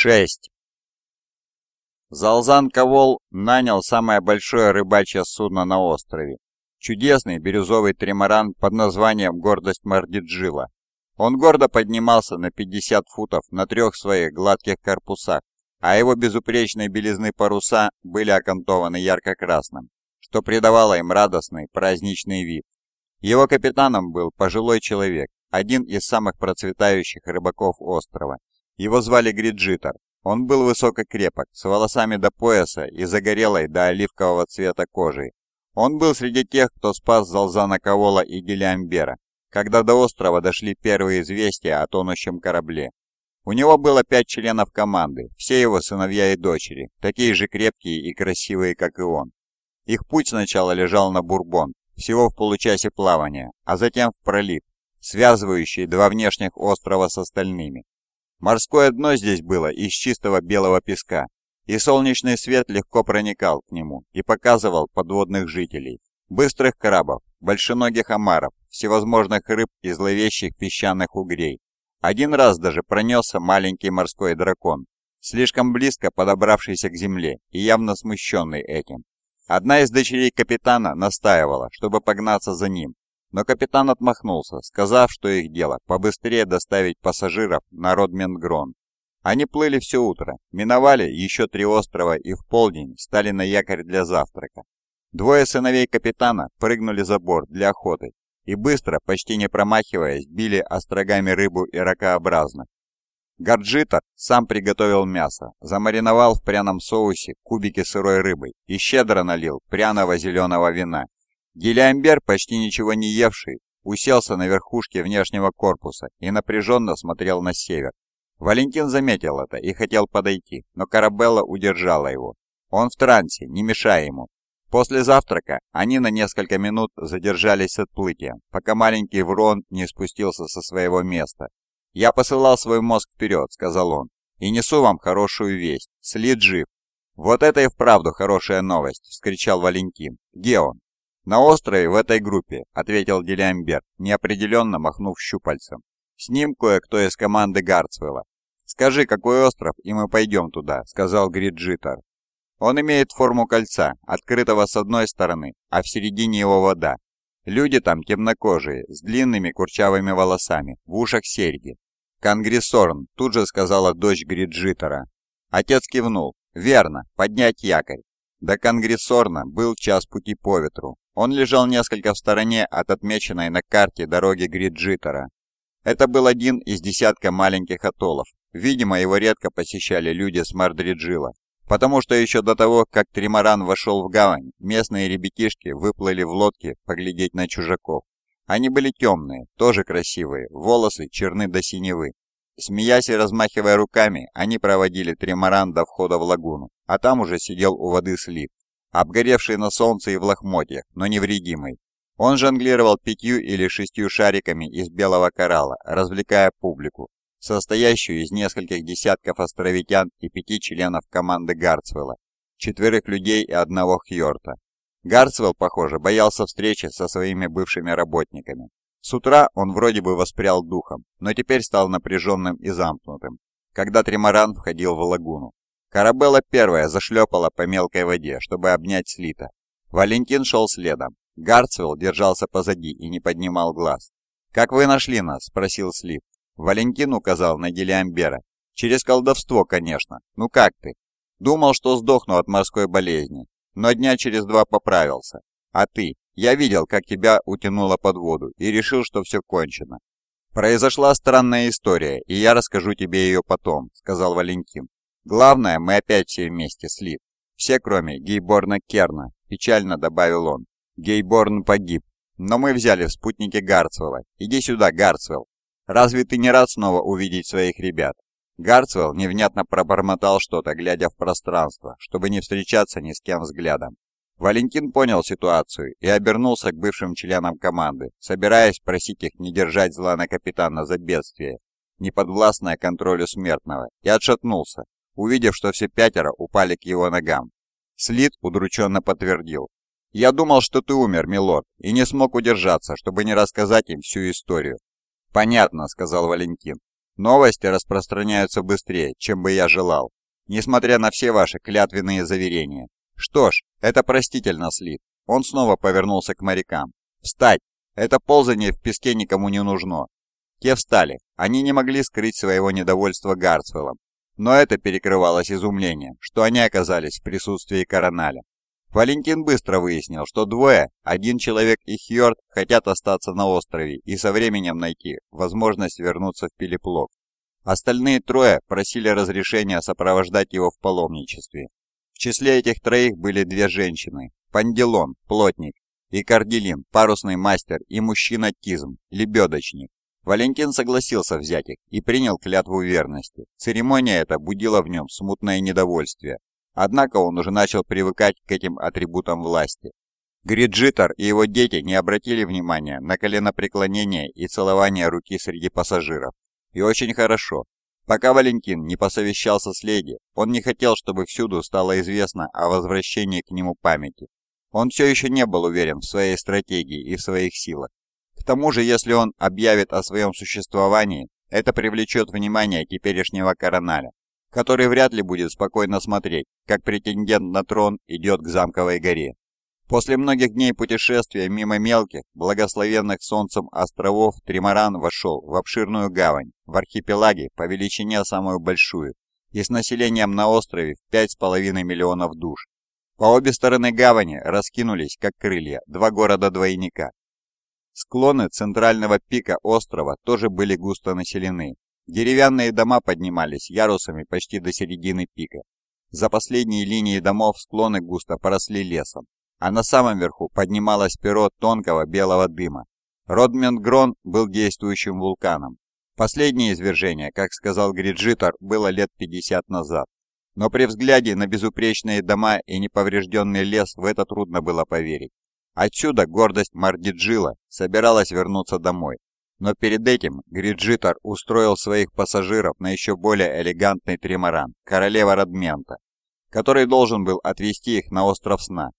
6. Залзан Ковол нанял самое большое рыбачье судно на острове. Чудесный бирюзовый тримаран под названием «Гордость Мардиджила». Он гордо поднимался на 50 футов на трех своих гладких корпусах, а его безупречные белизны паруса были окантованы ярко-красным, что придавало им радостный праздничный вид. Его капитаном был пожилой человек, один из самых процветающих рыбаков острова, его звали Гриджитер. Он был высококрепок, с волосами до пояса и загорелой до оливкового цвета кожей. Он был среди тех, кто спас Залзана Кавола и Гелиамбера, когда до острова дошли первые известия о тонущем корабле. У него было пять членов команды, все его сыновья и дочери, такие же крепкие и красивые, как и он. Их путь сначала лежал на Бурбон, всего в получасе плавания, а затем в пролив, связывающий два внешних острова с остальными. Морское дно здесь было из чистого белого песка, и солнечный свет легко проникал к нему и показывал подводных жителей, быстрых крабов, большеногих омаров, всевозможных рыб и зловещих песчаных угрей. Один раз даже пронесся маленький морской дракон, слишком близко подобравшийся к земле и явно смущенный этим. Одна из дочерей капитана настаивала, чтобы погнаться за ним, но капитан отмахнулся, сказав, что их дело побыстрее доставить пассажиров на Родменгрон. Они плыли все утро, миновали еще три острова и в полдень стали на якорь для завтрака. Двое сыновей капитана прыгнули за борт для охоты и быстро, почти не промахиваясь, били острогами рыбу и ракообразных. Гарджитер сам приготовил мясо, замариновал в пряном соусе кубики сырой рыбы и щедро налил пряного зеленого вина Гелиамбер, почти ничего не евший, уселся на верхушке внешнего корпуса и напряженно смотрел на север. Валентин заметил это и хотел подойти, но Карабелла удержала его. Он в трансе, не мешай ему. После завтрака они на несколько минут задержались с отплытием, пока маленький Врон не спустился со своего места. «Я посылал свой мозг вперед», — сказал он, — «и несу вам хорошую весть. Слит жив». «Вот это и вправду хорошая новость!» — вскричал Валентин. «Где он?» «На острове в этой группе», — ответил Делиамбер, неопределенно махнув щупальцем. «С ним кое-кто из команды Гарцвелла. «Скажи, какой остров, и мы пойдем туда», — сказал Гриджитер. «Он имеет форму кольца, открытого с одной стороны, а в середине его вода. Люди там темнокожие, с длинными курчавыми волосами, в ушах серьги. «Конгрессорн», — тут же сказала дочь Гриджитера. Отец кивнул. «Верно, поднять якорь». До Конгрессорна был час пути по ветру, он лежал несколько в стороне от отмеченной на карте дороги Гриджитера. Это был один из десятка маленьких атоллов. Видимо, его редко посещали люди с Мардриджила, потому что еще до того, как Тримаран вошел в гавань, местные ребятишки выплыли в лодке поглядеть на чужаков. Они были темные, тоже красивые, волосы черны до синевы. Смеясь и размахивая руками, они проводили Тримаран до входа в лагуну, а там уже сидел у воды слив обгоревший на солнце и в лохмотьях, но невредимый. Он жонглировал пятью или шестью шариками из белого коралла, развлекая публику, состоящую из нескольких десятков островитян и пяти членов команды Гарцвелла, четверых людей и одного Хьорта. Гарцвелл, похоже, боялся встречи со своими бывшими работниками. С утра он вроде бы воспрял духом, но теперь стал напряженным и замкнутым, когда Тримаран входил в лагуну. Карабелла первая зашлепала по мелкой воде, чтобы обнять Слита. Валентин шел следом. Гарцвелл держался позади и не поднимал глаз. «Как вы нашли нас?» – спросил Слит. Валентин указал на Гелиамбера. «Через колдовство, конечно. Ну как ты?» «Думал, что сдохну от морской болезни, но дня через два поправился. А ты? Я видел, как тебя утянуло под воду и решил, что все кончено. «Произошла странная история, и я расскажу тебе ее потом», — сказал Валентин. Главное, мы опять все вместе, Слив. Все, кроме Гейборна Керна, печально добавил он. Гейборн погиб. Но мы взяли в спутнике Гарцвелла. Иди сюда, Гарцвелл. Разве ты не рад снова увидеть своих ребят? Гарцвелл невнятно пробормотал что-то, глядя в пространство, чтобы не встречаться ни с кем взглядом. Валентин понял ситуацию и обернулся к бывшим членам команды, собираясь просить их не держать зла на капитана за бедствие, не подвластное контролю смертного, и отшатнулся, увидев, что все пятеро упали к его ногам. Слит удрученно подтвердил. «Я думал, что ты умер, милорд, и не смог удержаться, чтобы не рассказать им всю историю». «Понятно», — сказал Валентин. Новости распространяются быстрее, чем бы я желал, несмотря на все ваши клятвенные заверения. Что ж, это простительно, Слит. Он снова повернулся к морякам. «Встать! Это ползание в песке никому не нужно!» Те встали. Они не могли скрыть своего недовольства Гарцвеллом, но это перекрывалось изумлением, что они оказались в присутствии Короналя. Валентин быстро выяснил, что двое, один человек и Хьорд, хотят остаться на острове и со временем найти возможность вернуться в Пилиплов. Остальные трое просили разрешения сопровождать его в паломничестве. В числе этих троих были две женщины – Панделон, плотник, и Карделин, парусный мастер, и мужчина Тизм, лебедочник. Валентин согласился взять их и принял клятву верности. Церемония эта будила в нем смутное недовольствие, Однако он уже начал привыкать к этим атрибутам власти. Гриджитер и его дети не обратили внимания на коленопреклонение и целование руки среди пассажиров. И очень хорошо. Пока Валентин не посовещался с леди, он не хотел, чтобы всюду стало известно о возвращении к нему памяти. Он все еще не был уверен в своей стратегии и в своих силах. К тому же, если он объявит о своем существовании, это привлечет внимание теперешнего короналя который вряд ли будет спокойно смотреть, как претендент на трон идет к замковой горе. После многих дней путешествия мимо мелких, благословенных солнцем островов, Тримаран вошел в обширную гавань, в архипелаге по величине самую большую, и с населением на острове в 5,5 миллионов душ. По обе стороны гавани раскинулись, как крылья, два города-двойника. Склоны центрального пика острова тоже были густо населены, Деревянные дома поднимались ярусами почти до середины пика. За последней линией домов склоны густо поросли лесом, а на самом верху поднималось перо тонкого белого дыма. Родмендгрон был действующим вулканом. Последнее извержение, как сказал Гриджитер, было лет 50 назад. Но при взгляде на безупречные дома и неповрежденный лес в это трудно было поверить. Отсюда гордость Мардиджила собиралась вернуться домой, но перед этим Гриджитер устроил своих пассажиров на еще более элегантный тримаран «Королева Радмента», который должен был отвезти их на остров сна.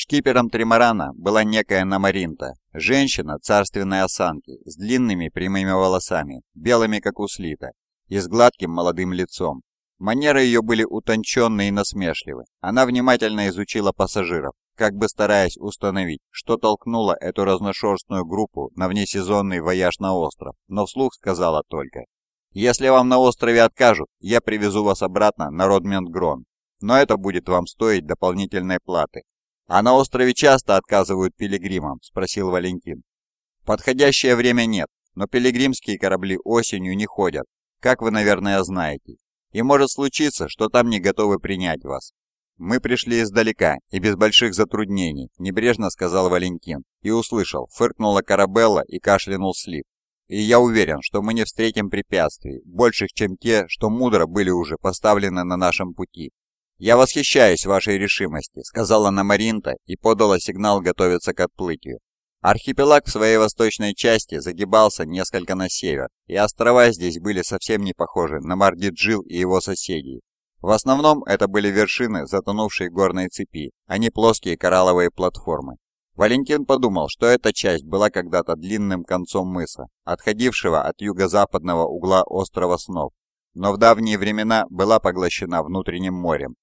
Шкипером тримарана была некая Намаринта, женщина царственной осанки, с длинными прямыми волосами, белыми как у слита, и с гладким молодым лицом. Манеры ее были утонченные и насмешливы. Она внимательно изучила пассажиров, как бы стараясь установить, что толкнуло эту разношерстную группу на внесезонный вояж на остров, но вслух сказала только «Если вам на острове откажут, я привезу вас обратно на Родмендгрон, но это будет вам стоить дополнительной платы». «А на острове часто отказывают пилигримам?» – спросил Валентин. «Подходящее время нет, но пилигримские корабли осенью не ходят, как вы, наверное, знаете. И может случиться, что там не готовы принять вас. «Мы пришли издалека и без больших затруднений», – небрежно сказал Валентин. И услышал, фыркнула Карабелла и кашлянул Слив. «И я уверен, что мы не встретим препятствий, больших, чем те, что мудро были уже поставлены на нашем пути». «Я восхищаюсь вашей решимости», – сказала Намаринта и подала сигнал готовиться к отплытию. Архипелаг в своей восточной части загибался несколько на север, и острова здесь были совсем не похожи на Мардиджил и его соседей. В основном это были вершины затонувшей горной цепи, а не плоские коралловые платформы. Валентин подумал, что эта часть была когда-то длинным концом мыса, отходившего от юго-западного угла острова Снов, но в давние времена была поглощена внутренним морем.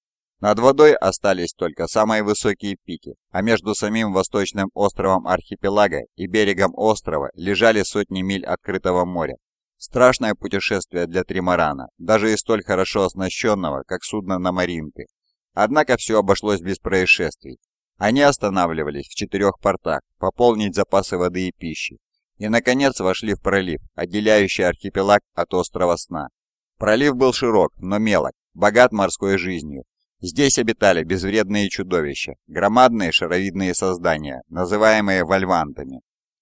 Над водой остались только самые высокие пики, а между самим восточным островом архипелага и берегом острова лежали сотни миль открытого моря, Страшное путешествие для Тримарана, даже и столь хорошо оснащенного, как судно на Маринке. Однако все обошлось без происшествий. Они останавливались в четырех портах, пополнить запасы воды и пищи, и, наконец, вошли в пролив, отделяющий архипелаг от острова Сна. Пролив был широк, но мелок, богат морской жизнью. Здесь обитали безвредные чудовища, громадные шаровидные создания, называемые вальвантами.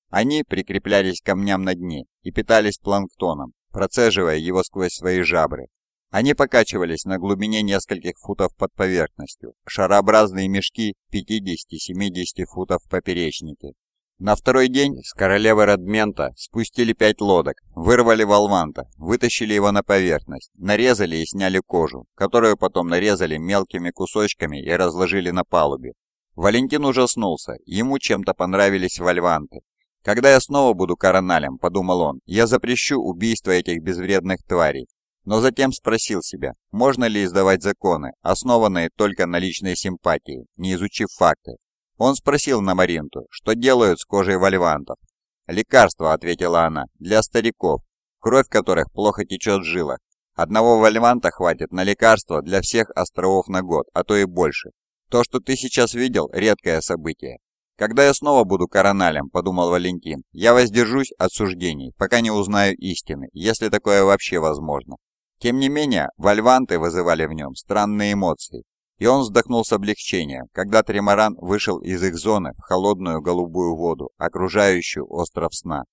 Они прикреплялись к камням на дне и питались планктоном, процеживая его сквозь свои жабры. Они покачивались на глубине нескольких футов под поверхностью, шарообразные мешки 50-70 футов поперечнике. На второй день с королевы Радмента спустили пять лодок, вырвали волванта, вытащили его на поверхность, нарезали и сняли кожу, которую потом нарезали мелкими кусочками и разложили на палубе. Валентин ужаснулся, ему чем-то понравились вальванты, «Когда я снова буду короналем», — подумал он, — «я запрещу убийство этих безвредных тварей». Но затем спросил себя, можно ли издавать законы, основанные только на личной симпатии, не изучив факты. Он спросил Намаринту, что делают с кожей вальвантов. «Лекарство», — ответила она, — «для стариков, кровь которых плохо течет в жилах. Одного вальванта хватит на лекарство для всех островов на год, а то и больше. То, что ты сейчас видел, редкое событие. «Когда я снова буду короналем», — подумал Валентин, — «я воздержусь от суждений, пока не узнаю истины, если такое вообще возможно». Тем не менее, вальванты вызывали в нем странные эмоции, и он вздохнул с облегчением, когда тримаран вышел из их зоны в холодную голубую воду, окружающую остров сна.